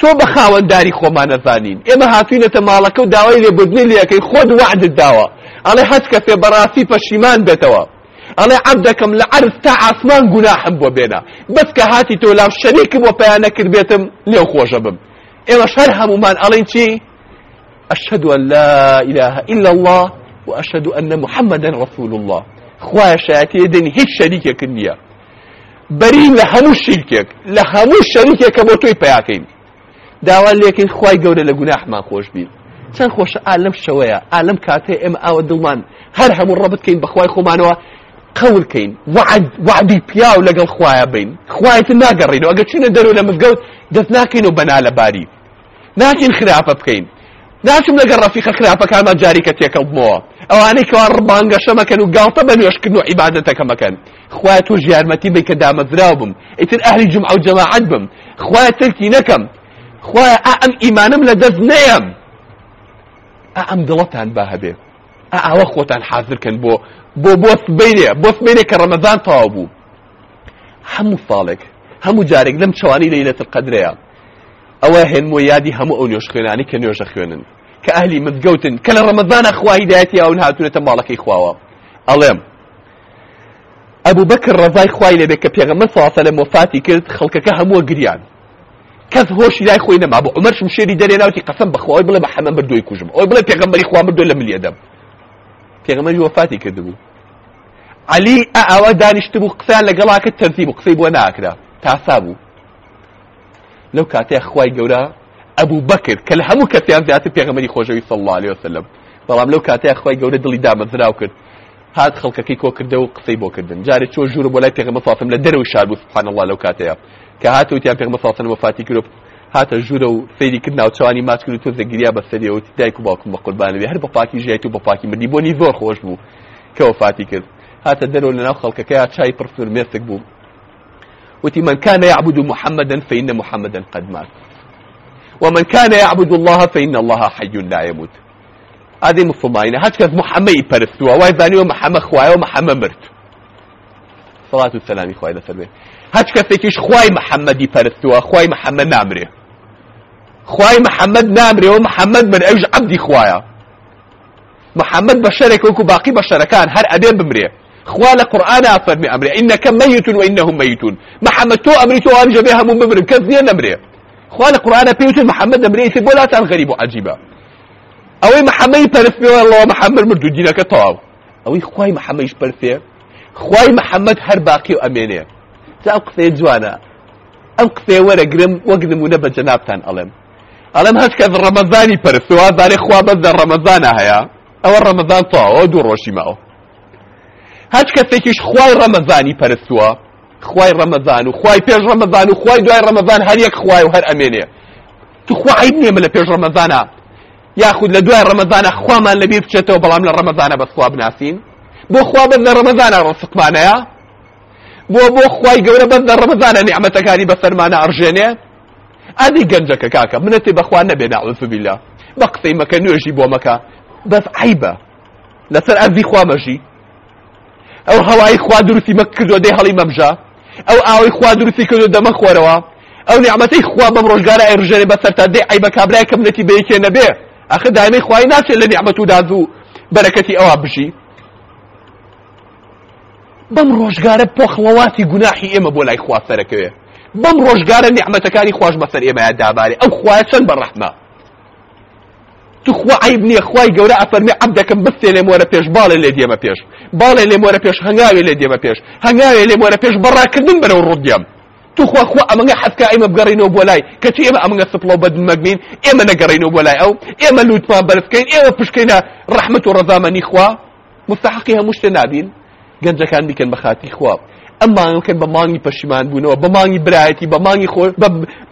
تۆ بە خاوەنداری خۆمان نەزانین ئێمە هاتوینەتە ماڵەکە و داوای لێبوردنی لەکەی خۆت وعدت داوە ئەڵێ هەست کەسێ بەڕاستی پەشیمان بێتەوە ئەڵێ عەب دەکەم لە عەرز تا ئاسمان گوناحم بۆ بێنە بەس کە هاتی تۆ لاو شەریکم بۆ پەیان نەکرد بێتم لێو خۆشە بم ئێوەش هەر هەمومان ئەڵێن چی أشهد أن لا إله إلا الله وأشهد أن محمدا رسول الله خواه شاتي دن هیچ شریکێک نییە بەرین لە هەموو شیرکێک لە هەموو شەریکێکە بۆ تۆی پیاکەین داوا لێکین خی گەورە لە گوناحمان خۆش بیر چەند خۆشە ئالم شەوەیە ئالم کاتێ ئێمە ئاوە دڵمان هەر هەموو ڕە بکەین بەخوای خۆمانەوە قەولکەین وعدی پیا و لەگەڵ خویە بین خوایت ناگەڕینەوە ئەگە چینە دەرو لە مزگەوت دەست ناکەین و بەنا لە باری ناکەین خراپە بکەین ناچم لەگەڵ ڕەفیقە خراپەکانمان جاریکە تێکەڵمەوە ئەوانەی کەوان ڕبانگە شەمەکەن و گاڵتە بە نوێشکردن و عیبادەتەکەمەکەن خوای توش یارمەتی بی کە دامەزراو بم ئیتر ئەهلی جمع و جەماعەت بم خوای ترکی نەکەم خوای ئەم ئیمانم لە دەست نەیەم ئەم دڵەتان با هەبێ ئاوە خۆتان حاضرکەن بۆ بۆ بۆست بینێ بۆست بینێ کە ڕەمەزان تەواو بوو هەموو ساڵێک هەموو جارێک لەم چوانی لەیلەت القەدرەیە ئەوە هێنمۆ یادی هەموو ئەو نوێژ خوێنانی کە نوێژە خوێنن کە ئەهلی مزگەوتن کە لە ڕەمەزانە خوا هیدایەتی ئەوون هاتوونەتە ماڵەکەی خواوە ئەڵێم ئەبوو بەکر ڕەزای خوای لەبێت کە پێغەمبەر سەڵاسە لە مۆفاتی کرد خەڵکەکە هەموو گریان کەس هۆشی لای خۆی نەما بۆ عمەر شمشێری دەرێ ناوتی قەسەم بەخواوەی بڵێ بەحەمەم بردوی کوژم ئەوی بڵێ پێغەمبەری خوا بردوی لە ملیەدەم پێغەمبەری وەفاتی کردبوو علی ئەوە دانیشتبوو قسەیان لەگەڵاکە تەنسی بوو قسەی بۆ ناکرا تاسا بوو لەو کاتەیە خوای گەورە ئەبوو بەکرد کە لە هەموو کەسیان زیاتر پێغەمەری خۆشەوی صلی الله عليه وسلم بەڵام لەو کاتەیە خوای گەورە دڵی دامەزراو کرد هات خەڵکەکەی کۆ کردە و قسەی بۆ کردن جارێ چۆ ژوور بۆ لای پێغەمبەر صلی الله عليه وسلم لە دەرەوەی شار بوو سبحان الله لەو کاتەیە کە هاتوتیان پێغەمبەر صلی الله عليه وسلم وفاتی کرد هاتە ژوورە و سەیری کرد ناوچوانی ماچکرد و تۆ زەگریا بە سەریەوەتی دایک و باوکم بە قوربانەوێ هەر بە پاکی ژیای و بە پاکی مردی بۆنی زۆر خۆش بوو کە وفاتی کرد هاتە دەرەوە لەناو خەڵکەکەی چای پرفور مێسک بوو وتی من كان يعبد محمدا فإن محمدا قد مات ومن كان يعبد الله فإن الله حي لا يموت هذه مسلمانين هاتش كذ محمد يبرستوا واي زانيو محمد خوايا ومحمد مرت صلاة والسلام إخوائي لسلمين هاتش كذ خواي محمد يبرستوا خواي محمد نامره خوای محەممەد نامرێ و محەممەد من ئەوش عبدی خوایە محەممەد بە شەرێک وەکو باقی بە شەرەکان هەر ئەدێ بمرێ خوال قرآن أفرمي أمري إنك ميت وإنهم ميتون محمد تو أمري تو أرجى بها من مبرم كذنين أمري خوال قرآن بيوت محمد أمري إثب ولا تان غريب وعجيبة أوي محمد يبرف الله محمد مردو دينك طاو أوي خواي محمد يشبرف خواي محمد هر باقي وأميني تأو قصي جوانا أو قصي ورقرم وقدمونا بجنابتان ألم ألم هشك ذا رمضاني برف وهذا لإخوة بذا رمضان هيا أو رمضان طاو ودو روشي معه هەچ کەسێکیش خوای ڕەمەزانی پەرستووە خوای ڕەمەزان و خوای پێش ڕەمەزان و خوای دوای ڕەمەزان هەر یەک خوای و هەر ئەمێنێ تو خوای نێمە لە پێش ڕەمەزانە یاخود لە دوای ڕەمەزانە خوامان لەبێ بچێتەوە بەڵام لە ڕەمەزانە بە خوا بناسین بۆ خوا بەز لە ڕەمەزانە ڕۆسقمانەیە بۆ بۆ خوای گەورە بەز لە ڕەمەزانە نیعمەتەکانی بەسەرمانە ئەڕژێنێ ئەدی گەنجەکە کاکە منەتی بەخوا نەبێ ناوەزو بیلە بە قسەی مەکە نوێژی بۆ مەکە بەس عیبە لەسەر ئەزی خوامەژی ئەو هەڵی خوا دروستی مە کردووە دەی هەڵی مەبژە ئەو ئاوەی خوا دروستی کردو دەمە خۆرەوە ئەو نعمەتەی خوا بەم ڕۆژگارە ئەێژێنێ بەسەرتا دێ ئەی بە کابرای کەمنەتی بەیەکێ نەبێ ئەخە دامەی خوای ناچێت لە نعمەت و دازوو بەرەکەتی ئەوە بژی بەم ڕۆژگارە پۆخڵەواتی گوناحی ئێمە بۆ لای خوا سەرەکەوێ بەم ڕۆژگارە نعمەتەکانی خوش بەسەر ئێمەیان دابارێ ئەو خوایە چەند بەڕەحمە تو خوا عیب نییە خوای گەورە ئەفەرمی عبدەکەم بستێ لێم وەرە پێش باڵێ لێ دێمە پێش باڵێ لێم وەرە پێش هەنگاوێ لێ دێمە پێش هەنگاوێ لێم وەرە پێش بەڕاکردن بەرەو ڕوودیام تو خوا خوا ئەمەگە حەسکە ئێمە بگەڕینەوە بۆ لای کەچی ئێمە ئەمەگە سپڵ و بەدمەگمین ئێمە نەگەڕینەوە بۆ لای ئەو ئێمە لوتمان بەرزکەین ئێوە پشکەینە ڕەحمت و ڕەزامەنی خوا مستحقی هەموو شتێ نابین گەنجەکان بیکەن بە خاتی خواب ئەمانکە بە مانگی پەشیمان بوونەوە بە مانگی برایەتی بە مانگی خۆ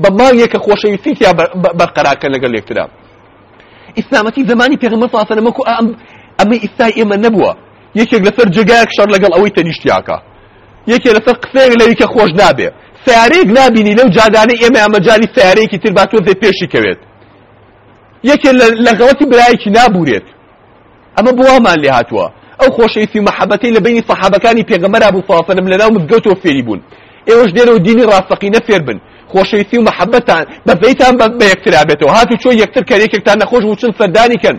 بە مانگێکە خۆشەویستیتیا بەرقەراکە لەگەڵ لێکترا ئیسلامەتی زمانی پێغمە فاسەلمەکو ئەم ئەمە ئیسای ئێمە نەبووە یەکێک لەسەر جگایەک شەڕ لەگەڵ ئەوەی تەنیشتیاکە یەکێک لەسەر قسەیەک لەوی کە خۆش نابێ سیارەیەک نبینی لەو جاگانەی ئێمە ئەمەجای سیارەیەکی تر باتۆ دێ پێشی کەوێت یەکێ لەغەڵەتی برایەکی نابورێت ئەمە بوامان لێ هاتووە ئەو خۆشەویستی مەحەبەتی لە بینی سەحابەکانی پێغەمەرا بوو فاسەلم لەناو مزگەوتەوە فێری بوون ئێوەش دێنەوە دینی ڕاستەقینە فێر بن خۆشەویستی و محەبەتان بە بەیتان بە یەکترا بێتەوە هاتو چۆ یەکتر کەرێکێکتان نەخۆش و چن سەردانی کەن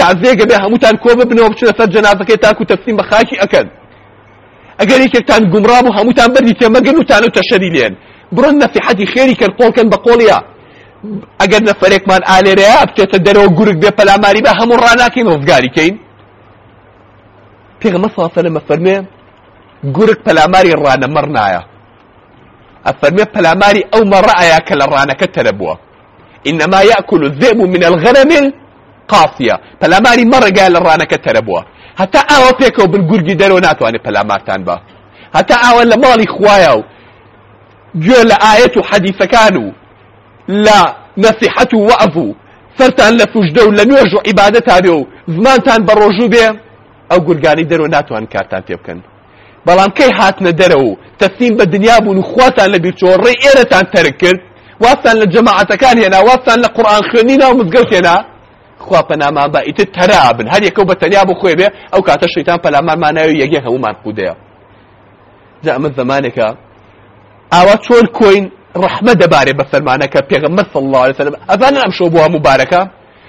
تازێ گەبێ هەمووتان کۆ ببنەوە بچنە سەر جەنازەکەی تاکو تەفسیم بە خاکی ئەکەن ئەگەر یەکێکتان گومڕا بوو هەمووتان بەردی تێمەگەن و تانە تەشەری لێن بڕۆن نەسیحەتی خێری کەن قۆڵکەن بە قۆڵیە ئەگەر نەفەرێکمان ئالێرەیە بچێتە دەرەوە گورگ بێ پەلاماری بە هەموو ڕاناکەین ڕزگاریکەین پێغەمە ساسە لەمە فەرمێ گورگ پەلاماری ڕانەمەڕ نایە ئەفەرمێ پەلاماری ئەو مەڕەعەیە کە لە ڕانەکە تەرە بووە ئینەما یاکل الذئب من الغنم قاسیە پەلاماری مەڕێگای لە ڕانەکە تەرە بووە هەتا ئاوە پێکەوە بن گورگی دەرەوە ناتوانێت پەلامارتان بە هەتا ئاوە لە ماڵی خوایە و گوێ لە ئاەت و حەدیثەکان و لە نەسیحەت و وەعظ و سەرتان لە فوشدە و لە نوێژ و عیبادەتان و زمانتان بە ڕۆژوو بێ ئەو گورگانی دەرەوە ناتوان کارتان پێ بکەن بەڵام کەی هاتنە دەرەوە و تەسلیم بە دنیا بوون و خواتان لە بیرچۆڕێ ئێرەتان تەرک کرد واستان لە جەماعەتەکان هێنا واستان لە قورآن خوێنی ناو مزگەوت هێنا خوا پەنامان بە ئیتر تەرابن هەر یەکەو بە تەنیا بۆ خۆی بێ ئەو کاتە شەیتان پەلامانمانایە و یەکێ هەمومان قودەیە جا ئەمە زەمانێکە ئاوا چۆن کۆین ڕەحمە دەبارێ بە فەرمانەکە پێغەمبەر صلی الله علیه وسلم ئەزانن ئەم شەو بووە مبارەکە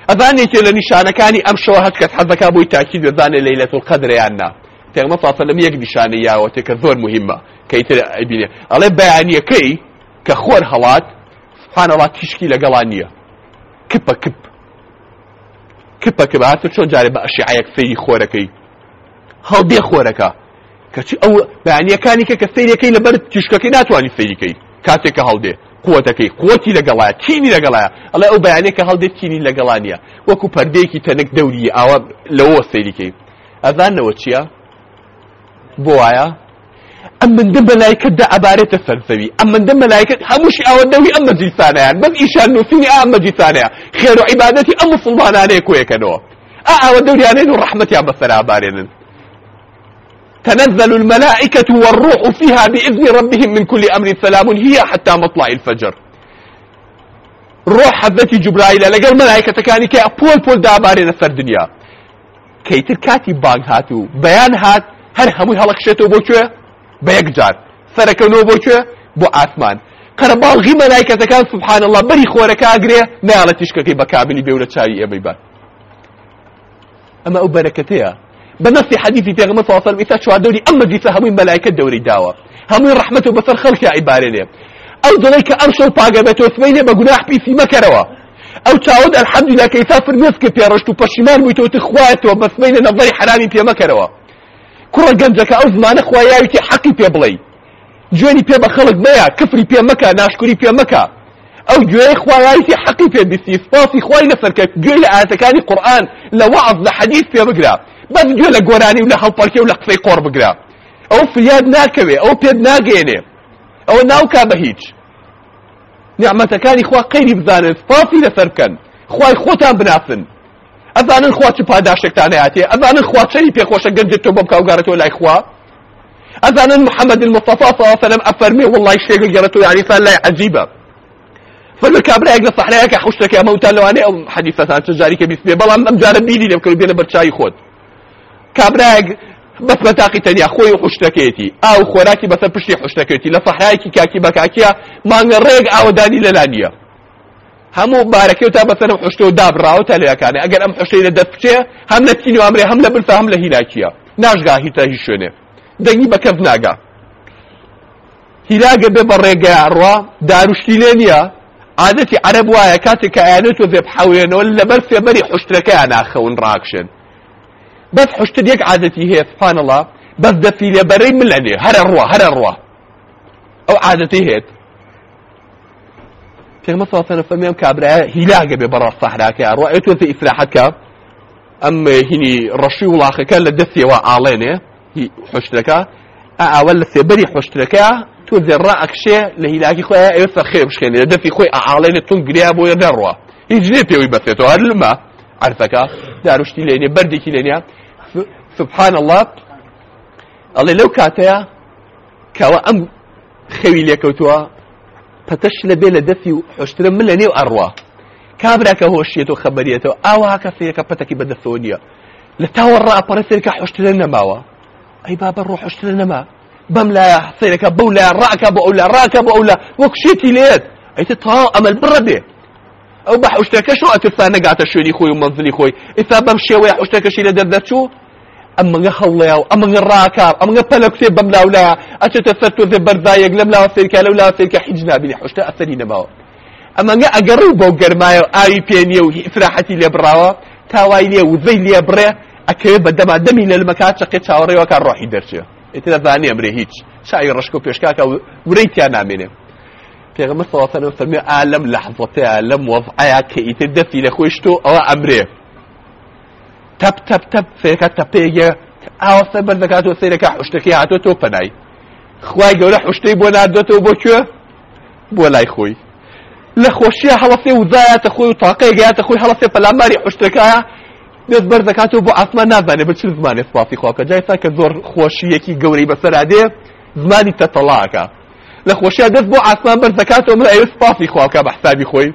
ئەزانێکێ لە نیشانەکانی ئەم شەوە هەچ کەس حەزەکە بۆی تاکید بزانێ لەیلەتولقەدرەیان نا پێغمە فاسەلم یەک نیشانە یاوەتێ کە زۆر مهمە کەیتر ئەبینێ ئەڵێ بەیانیەکەی کە خۆر هەڵات سبحانەڵا تیشکی لەگەڵان نییە کپە کپ کپە کپ هاتە چۆن جارێ بە ئەشیعەیەک سەیری خۆرەکەی هەڵبێ خۆرەکە کەچی ئەو بەیانیەکانی کە کە سەیرەکەی لەبەر تیشکەکەی ناتوانانی سەیریکەی کاتێک کە هەڵدێ قوتەکەی قوتی لەگەڵایە تینی لەگەڵایە ئەڵێ ئەو بەیانێکە هەڵدێت تینی لەگەڵانیە وەکو پەردەیەکی تەنک دەوری ئاوە لەوە سەیریکەی ئەزانەوە چییە بۆ وایە ئەم مندە مەلایکەتدا ئەبارێتە سەرسەوی ئەم مندە مەلایکەت هەمووش ئەوەندەوی ئەم مەجلیسانەیان بەس ئیشان نووسینی ئەم مەجلیسانەیە خێر و عیبادەتی ئەم مسلمانانەیە کوێکەنەوە ئا ئەوە دەوریانێن و ڕەحمەتیان بەسەر ئابارێنن تنزل الملائكة والروح فيها بإذن ربهم من كل أمر سلام هي حتى مطلع الفجر ڕۆح حەزەتی جوبرایلە لەگەر مەلایکەتەکانی کە پۆل پۆل دابارێنە سەر دنیا کەیتر کاتی بانگ هات و بەیان هات هەر هەمووی هەڵەکشێتەوە بۆ کوێ بە یەکجار سەرەکەونەوە بۆ کوێ بۆ ئاسمان قەرەباڵغی مەلایکەتەکان سبحان الله بەری خۆرەکە ئاگرێ نایڵە تیشکەکەی بە کابلی بێورە چاوی ئێمەی بە ئەمە ئەو بەرەکەتەیە بنفس حديث في غمر صلى الله عليه وسلم شو دوري أما جيسا همين ملائكة دوري داوة همين رحمته بصر خلق عبارة لي أو ذلك أرشو طاقبته وثمينه بقناح بي في مكروا أو تعود الحمد لله كيسافر مسك بيا رشتو بشمان ويتو تخوات وبثمينه نظري حرامي بيا مكروا کوڕە گەنجەکە ئەو زمانە خوایاویتی حەقی پێ بڵێ گوێنی پێ بە خەڵک مەیە کفری پێ مەکە ناشکوری پێ مەکە ئەو گوێی خوایاویتی حەقی پێ بیسی سپاسی خوای لەسەرکە گوێ لە ئاەتەکانی قورآن لە وەعز لە حەدیث پێ بگرا بەس گوێ لە گۆرانی و لە هەڵپەرکێ و لە قسەی قۆڕ بگرا ئەو فریاد ناکەوێ ئەو پێت ناگەێنێ ئەوە ناوکا بە هیچ نیعمەتەکانی خوا قەیری بزانن سپاسی لەسەر بکەن خوای خۆتان بناسن ئەزانن خوا چ پاداشتێکتان هاتێ ئەزانن خواچەری پێخۆشە گەنجێت تۆ بۆ بکاوگارەتەوە لای خوا ئەزانن محەممەد المستەفا سەلم ئەفەرمی وڵی شێگە گەرەەوە یاریسان لای عجیبە فەرمە کابراەک لە سەحرەیەکە حوشتەکە ئەمەوتان لەوانێ ئەو حەدیسەسان چ جاری کە بیستێ بەڵام ئەم جارە بیری لێ بکەوت بێ لە بەرچوی خۆت کابراەک بەس بەتاقی تەنیا خۆی و حوشتەکەێتی ئاو خۆراکی بەسەر پشتی حوشتەکەێتی لە سەحرایکی کاکی بەکاکیە مانگە ڕێک ئاوەدانی لەلانیە هەموو بارەکەی و تا بەسەرم حشتە و دابراوە تا لەکانێ ئەگەر ئەم حشتەی لە دەستپچێ هەم لە تین و ئەمرێ هەم لە برسا هەم لە هیلاکیە ناژگا هیتا هی شوێنێ دەنگی بە کەس ناگا هیلاگە بێ بە ڕێگەیان ڕوا داروشتی لێ نییە عادەتی عەرب وایە کاتێک کە ئەیانێت و زێب حەوێنەوە لەبەر فێمەری حشتەکەیان ناخەون ڕاکشن بەس حشتت یەک عادەتی هەیە سبحان الله بەس دەفیلێ بەرەی ملەنێ هەرە ڕوا هەرە ڕوا ئەو عادەتی هێت پێمە ساسەنە فەرمیان کابراە هیلاگە بێ بەڕاست سەحراکە ڕواێتێتە ئیسراحەتکە ئەم هینی ڕەشی وڵاخەکە لە دەستیەوە ئاڵێنێ حشتەکە ئاول لە سێبەری حشتەکە تۆ زێڕ ئەکشێ لە هیلاکی خۆیان ئێستا خێ بشکێنێ لە دەستی خۆی ئاڵێنێ تون گریا بۆ یە دەڕوە هیچ نێ پێوی بەسێتەوە هەر لمە عرفەکە داروشتی لێنێ بەردێکی لێنە سبحان الله ئەڵێ لەو کاتەیە کەوە ئەم خەوی لێکەوتووە پەتەش لەبێ لە دەفی و حشترە من لە نێو ئەڕوا کابراکە هۆشیێت و خەبەرێتەوە ئاوا کەسەیەکە پەتەکی بەدەستەوە نییە لە تاوە ڕاپەرەسێکە حشترە نەماوە ئەی بابە ڕۆ حشترە نەما بەم لایە حسێنەکە بەو لای ڕاکە بە ئەو لا ڕاکە بە ئەو لا وەک شێتی لێت ئەیتە تاوا ئەمەل بڕە بێ ئەو بە حشتەکەش و ئەترسان نەگاتە شوێنی خۆی و مەنزلی خۆی ئێستا بەم شێوەیە حشتەکەشی لە دەردەچوو ئەمەگە هەوڵەیە و ئەمەگە ڕاکە ئەمەگە پەلەکسێ بەم لاولایە ئەچێتە سەر تۆزێ بەردایەک لەم لاوە سێکە لەو لا سێکە حیج نابینی حوشتە ئەسەری نەماوە ئەمەگە ئەگەڕ و بەو گەرمایە و ئاوی پێنیە و ئفراحەتی لێ بڕاوە تاوای لێ وزەی لێ بڕێ ئەکەوێ بە دەما دەمی لە لمەکە چەقێ چاوەڕێوەکە ڕۆحی دەرچێ ئێتدا زانێ ئەمرێ هیچ شای ڕشک و پێشکاکە ورەی تیا نامێنێ پێغمە سەڵاتەنە فەرمێ ئالەم لەحزەتەیە لەم وەضعەیە کە ئیتر دەستی لە خۆشتۆ ئەوە ئەمرێ تەپ تەپ تەپ فێکە تەپێگە ئاوەستە بەردەکاتەوە سیرەکە حوشتەکەی هاتۆ تۆ پەنای خوای گەورە حوشتەی بۆ نادۆتەوە بۆکوێ بۆ لای خۆی لە خۆشیە هەڵەسێ وزایەتە خۆی و تاقەی گەیاتە خۆی هەڵەسێ پەلاماری حوشتەکەە دەست بەردەکاتەوە بۆ ئاسمان نازانێ بە چ زمانێ سپاسی خواکە جایسا کە زۆر خۆشیەکی گەورەی بەسەرادێ زمانی تەتەڵاکە لە خۆشیە دەست بۆ ئاسمان بەردەکاتەوە من ئەوێ سپاسی خواکە بە حسابی خۆی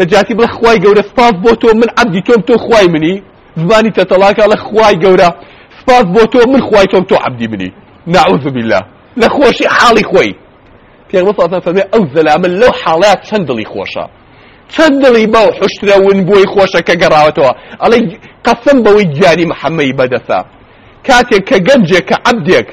نەجاتی بڵە خوای گەورە سپاس بۆ تۆ من عەبدی تۆم تۆ خوای منی زمانی تەتەڵاکە لە خوای گەورە سپاس بۆ تۆ من خوای تۆم تۆ عەبدی منی نعوذ بالله لە خۆشی حاڵی خۆی پێغمبەر صلی الله علیه ئەو زەلامە لەو حاڵەیە چەند دڵی خۆشە چەند دڵی بەو حشترە ون بۆی خۆشە کە گەڕاوەتەوە ئەڵێ قەسم بەوەی گیانی محەممەی بەدەسە کاتێک کە گەنجێک کە عەبدێک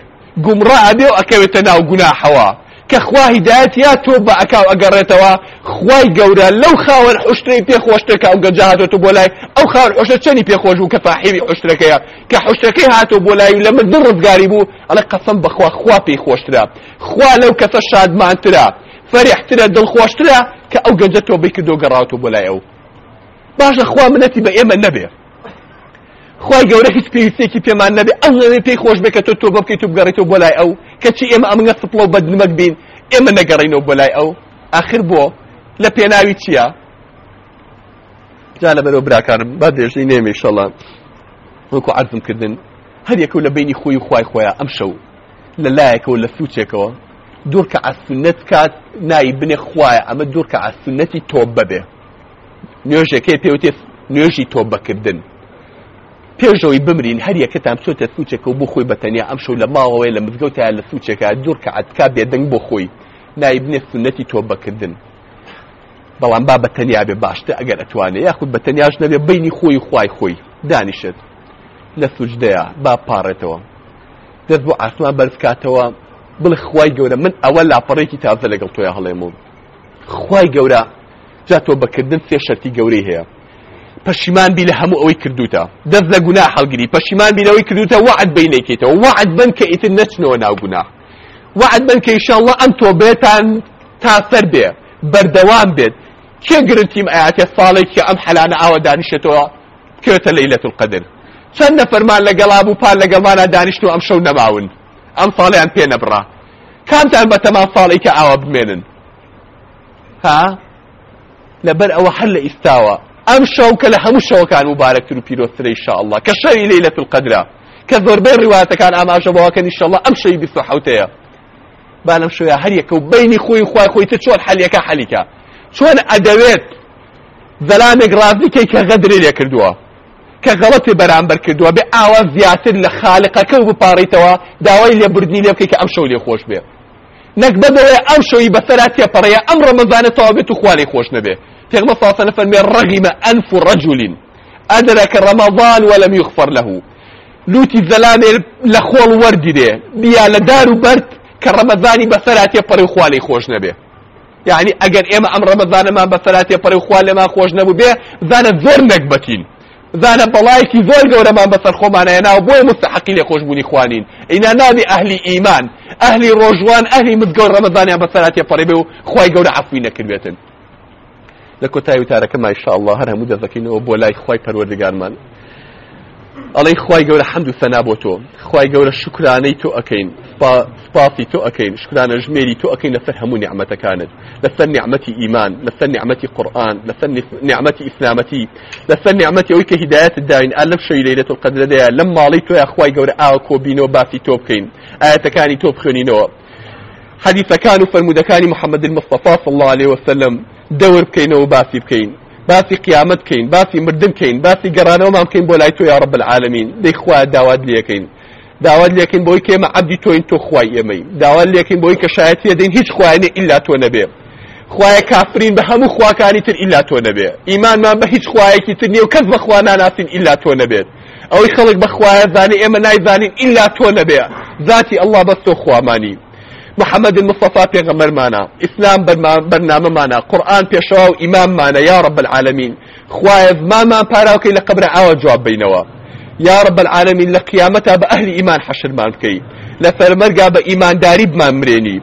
گومڕە ئەبێ و ئەکەوێتە ناو گوناحەوە کە خوا هیدایەت یا تۆ بە ئەکاو ئەگەڕێتەوە خوای گەورە لەو خاوەر حشتەی پێخۆشتەکە ئەو گەجاهاتۆ بۆ لای ئەو خاوەر حشتە چەنی پێخۆش بوو کە فاحیبی حشتەکەیە کە حشتەکەی هاتۆ بۆ لای لە من دڵ ڕزگاری بوو ئەڵە قەسم بەخوا خوا پێی خۆشترا خوا لەو کەسە شادمانترا فەرحترە دڵخۆشترە کە ئەو گەنجە تۆ بەی کردۆ گەڕاوەوە بۆ لای ئەو باشە خوا منەتی بە ئێمە نەبێت خی گەورە هیچ پێویستێکی پێمان نەبێ ئەم لەوێ پێی خۆش بێکە تۆ تۆ بکەیت و بگەڕێتەوە بۆ لای ئەو کەچی ئێمە ئەمگە سپڵە و بەدنمەک بین ئێمە نەگەڕینەوە بۆ لای ئەو آخر بۆ لە پێناوی چییە؟ جا لە بەرەوە براکارم با درێژی نێمێ شەڵە وەکو عرضم کردن هەر یەکەو لە بینی خۆی و خی خۆیان ئەم شەو لە لایەکەوە لە سوچێکەوە دوور کە ئاسونەت کات نایی بنێ خوایە ئەمە دوور کە ئاسونەتی تۆ بەبێ نوێژێکی پێوتێ نوێژی تۆ بەکردن پێشەوەی بمرین هەر یەکەتان بچۆتە سوچێکە و بۆ خۆی بەتەنیا ئەم شەو لە ماوەوەی لە مزگەوتە لە سوچێکە دوور کە عتکا بێدەنگ بۆ خۆی نایبنێ سنەتی تۆ بەکردن بەڵام با بەتەنیا بێ باشتە ئەگەر ئەتوانێت یاخود بەتەنیاش نەبێ بینی خۆی خوای خۆی دانیشت لە سوجدەیە با پاڕێتەوە دەست بۆ ئاسمان بەرزکاتەوە بڵ خوای گەورە من ئەوە لاپەڕێکی تازە لەگەڵ تۆیە هەڵێمەوە خوای گەورە جا تۆ بەکردن سێ شەرتی گەورەی هەیە پەشیمان بی لە هەموو ئەوەی کردوتە دەست لە گونا هەڵگری پەشیمان بینەوەی کردوتە وعد بەی نەکەیتەوە وعد بن کە ئیتر نەچنەوە ناو گونا وعد بن کە ئیشەڵڵە ئەم تۆ بێتان تا سەر بێ بەردەوام بێت کێ گرنگتیم ئاەتێ ساڵێکی ئەم حەلانە ئاوە دانیشێتەوە بکوێتە لەیلەت القەدر چەند نەفەرمان لەگەڵا بوو پان لەگەڵمانە دانیشت و ئەم شەو نەماون ئەم ساڵیان پێ نەبڕا کامتان بە تەمام ساڵێکە ئاوە بمێنن ها لەبەر ئەوە هەر لە ئیستاوە ئەم شەو کە لە هەموو شەوەکان مبارەکتر و پیرۆسترەی شاءله کە شەوی لەیلەت القەدرا کە زۆربەی ڕواتەکان ئاماژەبەوەکەن شەڵە ئەم شەوی بیست حوتەیە با لەم شوێ هەر یەکە و بینی خۆی خوای خۆی تە چۆن حەلیەکە حەلیکە چۆن ئەدەوێت زەلامێک ڕازنیکەی کە غەدرێ لێ کردووە کە غەڵەتی بەرامبەر کردووە بێ ئاوا زیاتر لە خالقەکە و بپارڕیتەوە داوای لێبردنی لێ بکەی کە ئەم شەو لێ خۆش بێت نەک بەدەوێ ئەم شەوی بەسەراتیە پەڕەیە ئەم ڕەمەزانە تەوا بێت و خوالی خۆش نەبێ پێغمە ساسەنە فەرمێ ڕەغیمە ئەنف ڕەجولین ئەدرەکە ڕەمەزان وەلەم یخفەر لەهوو لوتی زەلامێ لە خۆڵ وەردیرێ بیا لە دار و بەرد کە ڕەمەزانی بەسەراتیە پەڕی خوالی خۆش نەبێ یعنی ئەگەر ئێمە ئەم ڕەمەزانەمان بەسەراتیە پەڕی خوال لێمان خۆش نەبوو بێ زانە زۆر نەک بەتین زانە بەڵایەکی زۆر گەورەمان بەسەر خۆمانەیە ناو بۆی مستحقی لێ خۆشبوونی خوانین ئینا ناوی ئەهلی ئیمان ئەهلی ڕۆژوان ئەهلی مزگەوت ڕەمەزانیان بەسەراتیە پەڕێبێ و خی گەورە عفوی نەکردوێتن لە کۆتایی وتارەکەمان ئیشاءالله هەر هەموو دەزەکەینەوە بۆ لای خی پەروەردگارمان ئەڵی خی گەورە حەمد و فەنا بۆ تۆ خی گەورە شکرانەی تۆ ئەەکەین سپاسی تۆ ئەەکەین شکرانە ژمێری تۆ ئەەکەین لەسەر هەموو نیعممەتەکانت لەسەر نیعممەتی ئیمان لەسەر نیعممەتی قورآن لەسەر نیعممەتی ئیسلامەتی لەسەر نیعممەتی ئەوی کە هدایەت داین ئە لەم شەوی لەیلێت و قەدرەدەیە لەم ماڵی تۆ یاخوای گەورە ئاوە کۆبینەوە باسی تۆ بکەین ئاەتەکانی تۆ بخوێنینەوە حەدیثەکان و فەرمودەکانی محەممەد المستەفا صلى الله عليه وسلم دەور بکەینەوە باسی بکەین باسی قیامەت کەین باسی مردن کەین باسی گەڕانەوەمان بکەین بۆ لای تۆ یا ڕب العالمین دەی خوا داوات لەکەین داوات لەکەین بۆی کە ئێمە عەبدی تۆین تۆ خوای ئێمەی داوات لەکەین بۆی کە شایەتی دەین هیچ خوایانێ ئیلا تۆ نەبێ خوایە کافرین بە هەموو خواکانی تر ئیلا تۆ نەبێ ئیمانمان بە هیچ خوایەکی تر نییە و کەس بە خوا ناناسین ئیلا تۆ نەبێت ئەوەی خەڵک بە خوایە زانێ ئێمە نایزانین ئیلا تۆ نەبێ ذاتی ئەلله بەستۆ خوامانی محەممەد مستەفا پێغەمەرمانە ئیسلام بەرنامەمانە قورآن پێشەوە و ئیماممانە یا ڕب العالمین خوایە مامان پاراوکەی لە قبرە ئاوە جواب بینەوە یا رب العالمین لە قیامەتا بە ئەهلی ئیمان حەشرمان بکەیت لە فەرمەرگا بە ئیمانداری بمان مرێنی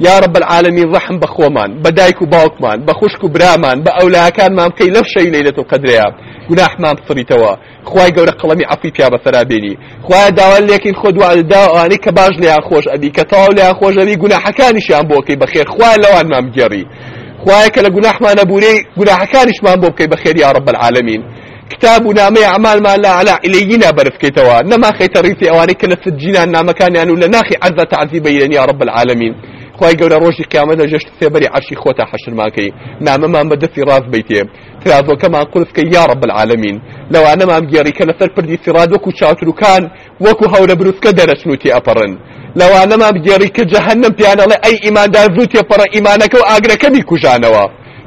یا رب العالمین ڕحم بە خۆمان بە دایک و باوکمان بە خوشک و برامان بە ئەولاکانمان بکەی لەو شەی لەیلەت و قەدرەیە گوناحمان بفڕیتەوە خوای گەورە قەڵەمی عەفی پیا بەسەرابێنی خوایە داوا لێکین خۆ دوالدا ئەوانەی کە باش لێیان خۆش ئەبی کە تاو لێیان خۆش ئەبی گوناحەکانیشیان بۆکەی بەخێر خوای لەوانمان بگەڕی خوایە کە لە گوناحمان نەبوورەی گوناحەکانیشمان بۆ بکەی بەخێر یا رب العالمین کتاب و نامەی ئەعمالمان لە علا ئیلەیینا بەرزکەیتەوە نەماخەیتە ڕیتی ئەوانەی کە لە سجینان نامەکانیان و لە ناخی عەزە تەعزیبەیرن یا رب العالمین خی گەورە ڕۆژی قیامە لە ژشت فێبەری عشی خۆتا حەشرماکەی نامەمان بە دەستی ڕاست بیتێ ترازۆکەمان قولفکە یاڕە بەعاالمین لەوانەمان گێڕیکە لەسەر پردی سیراد وەکو چاوتروکان وەکو هەورە بروسکە دەرەچنوتی ئەپەڕن لەوانەمان بگێڕیکە جەهنم پیانەڵێ ئەی ئیماندار زوو تێپەڕە ئیمانەکە و ئاگرەکەمی کوژانەوە.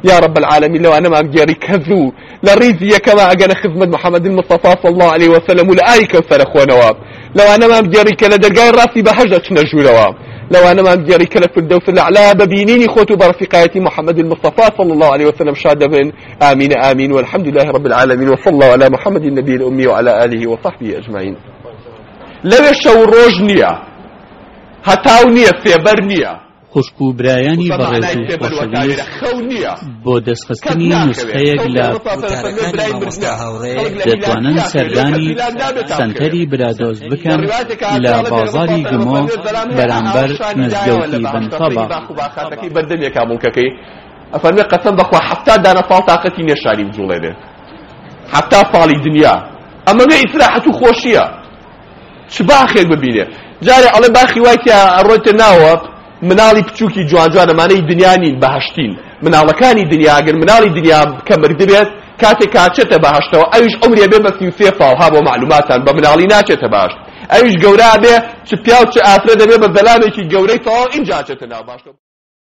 يا رب العالمين لو أنا ما بجاري كذو لريزي كما أجانا خدمة محمد المصطفى صلى الله عليه وسلم لآيك وسلخ ونواب لو أنا ما بجاري كلا درقاي راسي بهجة نجو نواب لو أنا ما أقدر كلا في الدوس الأعلى ببينيني خوتو برفقايتي محمد المصطفى صلى الله عليه وسلم شاد من آمين آمين والحمد لله رب العالمين وصلى الله على محمد النبي الأمي وعلى آله وصحبه أجمعين لو شو روج نية هتاو نية فيبر نية خوشک و برایانی بەڕێز و خۆشەویست بۆ دەستخستنی نوسخەیەک لە دەتوانن سەردانی سنتەری برادۆز بکەن لە بازاری گمۆ بەرامبەر مزگەوتی بنتەبا بەردەمێک کامونکەکەی ئەفەرمێ قەسەم بەخوا حەفتا دانە فاڵ تاقەتی نێشاری بجوڵێنێ حەفتا فاڵی دنیا ئەمە بێ ئیسراحەت و خۆشیە چ باخێک ببینێ جارێ ئەڵێ باخی وای تیا ڕۆیتە ناوە مناڵی پچووکی جوانجوان ئەمانەی دنیا نین بەهشتین مناڵەکانی دنیاگەر مناڵی دنیا کە مردبێت کاتێک کاچێتە بەهشتەوە ئەوش ئەمرێ بێ بە سیوسێ فاوها بۆ معلوماتان بە مناڵی ناچێتە باشت ئەوش گەورا بێ چ پیا و چ ئافرە دەبێ بە زەلامێکی گەورەی تەواو ئینجا چێتە ناو باشتەوە